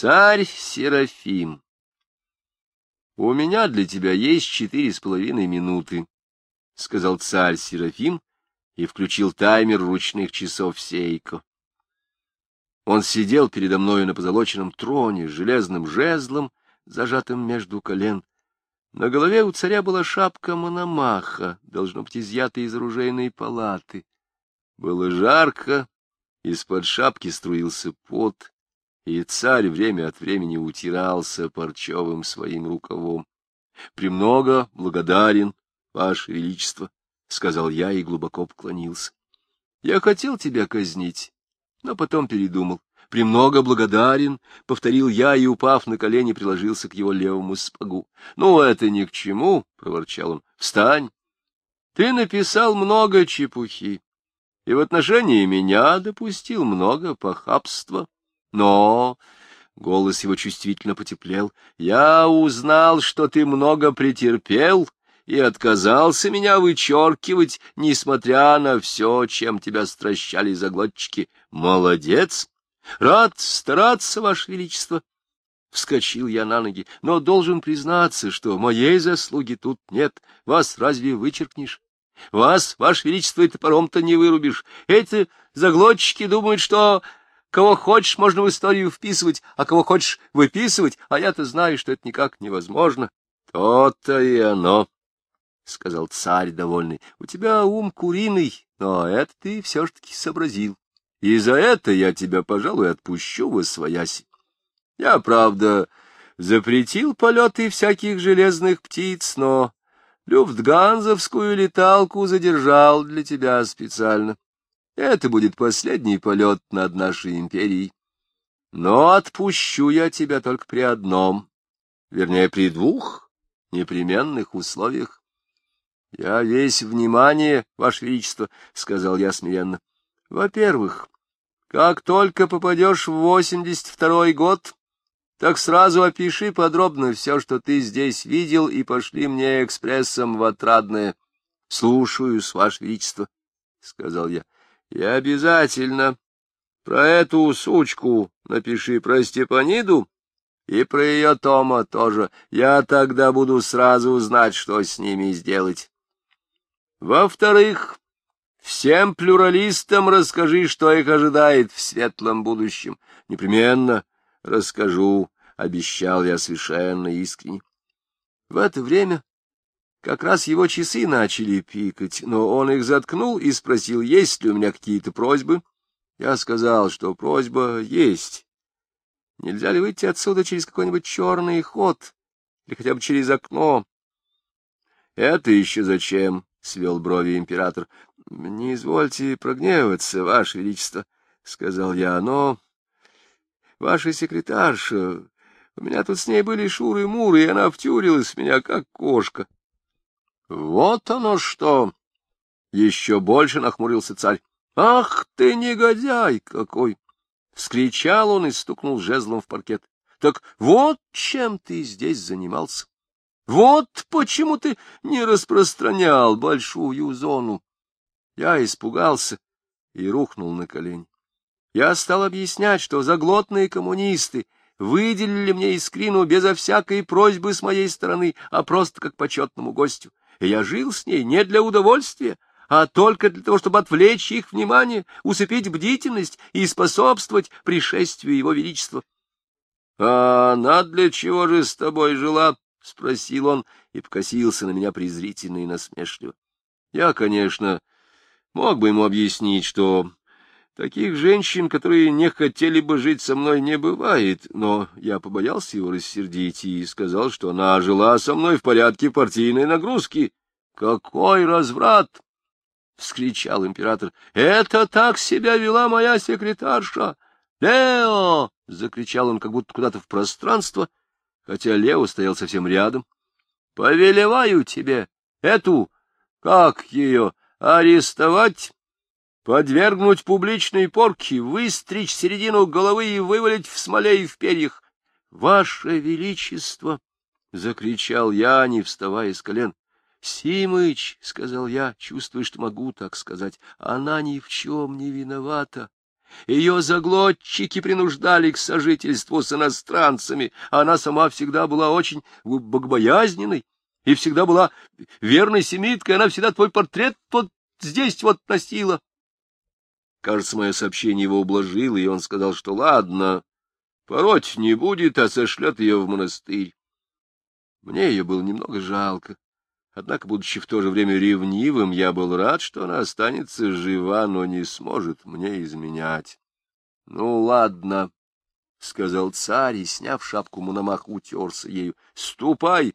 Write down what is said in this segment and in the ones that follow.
Царь Серафим, у меня для тебя есть четыре с половиной минуты, — сказал царь Серафим и включил таймер ручных часов Сейко. Он сидел передо мною на позолоченном троне с железным жезлом, зажатым между колен. На голове у царя была шапка мономаха, должно быть, изъята из оружейной палаты. Было жарко, из-под шапки струился пот, и царь время от времени утирался парчевым своим рукавом. — Премного благодарен, Ваше Величество, — сказал я и глубоко поклонился. — Я хотел тебя казнить, но потом передумал. — Премного благодарен, — повторил я и, упав на колени, приложился к его левому спагу. — Ну, это ни к чему, — проворчал он. — Встань. Ты написал много чепухи, и в отношении меня допустил много похабства. Но... Голос его чувствительно потеплел. «Я узнал, что ты много претерпел и отказался меня вычеркивать, несмотря на все, чем тебя стращали заглотчики. Молодец! Рад стараться, Ваше Величество!» Вскочил я на ноги, но должен признаться, что моей заслуги тут нет. Вас разве вычеркнешь? Вас, Ваше Величество, и топором-то не вырубишь. Эти заглотчики думают, что Кого хочешь, можно в историю вписывать, а кого хочешь выписывать, а я-то знаю, что это никак невозможно. То-то и оно, — сказал царь довольный. — У тебя ум куриный, но это ты все ж таки сообразил. И за это я тебя, пожалуй, отпущу в освояси. Я, правда, запретил полеты всяких железных птиц, но люфтганзовскую леталку задержал для тебя специально. Это будет последний полет над нашей империей. Но отпущу я тебя только при одном, вернее, при двух непременных условиях. — Я весь внимание, Ваше Величество, — сказал я смиренно. — Во-первых, как только попадешь в восемьдесят второй год, так сразу опиши подробно все, что ты здесь видел, и пошли мне экспрессом в Отрадное. — Слушаюсь, Ваше Величество, — сказал я. И обязательно про эту сучку напиши про Степаниду и про ее Тома тоже. Я тогда буду сразу знать, что с ними сделать. Во-вторых, всем плюралистам расскажи, что их ожидает в светлом будущем. Непременно расскажу, — обещал я совершенно искренне. В это время как раз его часы начали пикать, но он их заткнул и спросил, есть ли у меня какие-то просьбы. Я сказал, что просьба есть. Нельзя ли выйти отсюда через какой-нибудь черный ход или хотя бы через окно? — Это еще зачем? — свел брови император. — Не извольте прогневаться, Ваше Величество, — сказал я, — но... Ваша секретарша... У меня тут с ней были шуры-муры, и она втюрилась в меня, как кошка. — вот оно что! Еще больше нахмурился царь. Ах ты, негодяй какой! Вскричал он и стукнул жезлом в паркет. Так вот чем ты здесь занимался. Вот почему ты не распространял большую зону. Я испугался и рухнул на колени. Я стал объяснять, что заглотные коммунисты выделили мне искрину безо всякой просьбы с моей стороны, а просто как почетному гостю я жил с ней не для удовольствия, а только для того, чтобы отвлечь их внимание, усыпить бдительность и способствовать пришествию его величества. — А она для чего же с тобой жила? — спросил он и покосился на меня презрительно и насмешливо. Я, конечно, мог бы ему объяснить, что таких женщин, которые не хотели бы жить со мной, не бывает, но я побоялся его рассердить и сказал, что она жила со мной в порядке партийной нагрузки. Какой разврат! — вскричал император. — Это так себя вела моя секретарша! Лео! — закричал он, как будто куда-то в пространство, хотя Лео стоял совсем рядом. — Повелеваю тебе эту, как ее, арестовать, подвергнуть публичной порке, выстричь середину головы и вывалить в смоле и в перьях. — Ваше Величество! — закричал я, не вставая с колен. — Симыч, — сказал я, чувствуя, что могу так сказать, — она ни в чем не виновата. Ее заглотчики принуждали к сожительству с иностранцами, она сама всегда была очень богобоязненной и всегда была верной семиткой, она всегда твой портрет вот здесь вот носила. Кажется, мое сообщение его ублажило, и он сказал, что ладно, пороть не будет, а сошлет ее в монастырь. Мне ее было немного жалко. Однако, будучи в то же время ревнивым, я был рад, что она останется жива, но не сможет мне изменять. — Ну, ладно, — сказал царь, и, сняв шапку Мономах, утерся ею. — Ступай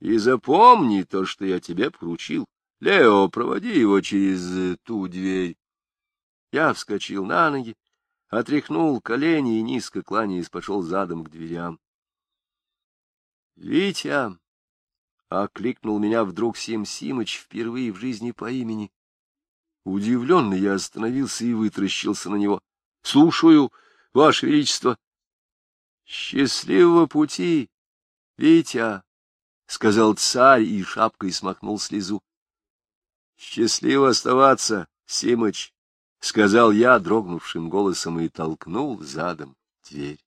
и запомни то, что я тебе поручил. Лео, проводи его через ту дверь. Я вскочил на ноги, отряхнул колени и, низко кланяясь, пошел задом к дверям. — Витя! — окликнул меня вдруг Сим Симыч впервые в жизни по имени. Удивленный я остановился и вытращился на него. — Слушаю, Ваше Величество. — Счастливого пути, Витя! — сказал царь и шапкой смахнул слезу. — Счастливо оставаться, Симыч! — сказал я дрогнувшим голосом и толкнул задом дверь.